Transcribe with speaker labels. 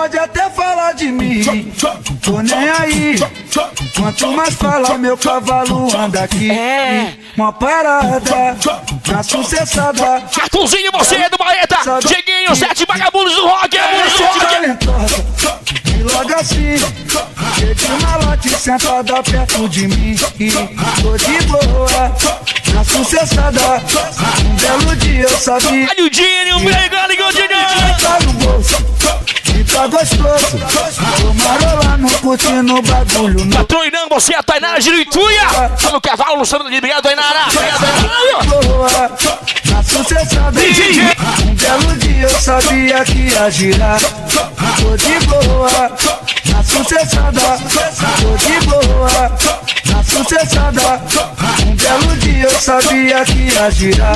Speaker 1: pode até falar de mim, tô nem aí. Quanto mais fala, meu cavalo anda aqui.
Speaker 2: É.
Speaker 1: Uma parada, na sucessada.
Speaker 2: Arthurzinho, você é do Baeta. Cheguinho, sete vagabundos do rock.
Speaker 1: Essa
Speaker 2: rock.
Speaker 1: talentosa, e logo assim, cheio de malote sentada perto de mim. E tô de boa, na sucessada. Um belo dia eu sabia.
Speaker 2: Olha o Dinho, pegando e
Speaker 1: Tá gostoso. Tô marolando, curtindo o bagulho.
Speaker 2: Patrão não, você a Tainara Girituia. Tá no cavalo, no samba de obrigado, Tainara. Obrigado, Tainara.
Speaker 1: boa Na sucessada Um belo dia eu sabia que ia girar. Tô de boa. Na sucessada Tô de boa. Na sucessada Um belo dia eu sabia que ia girar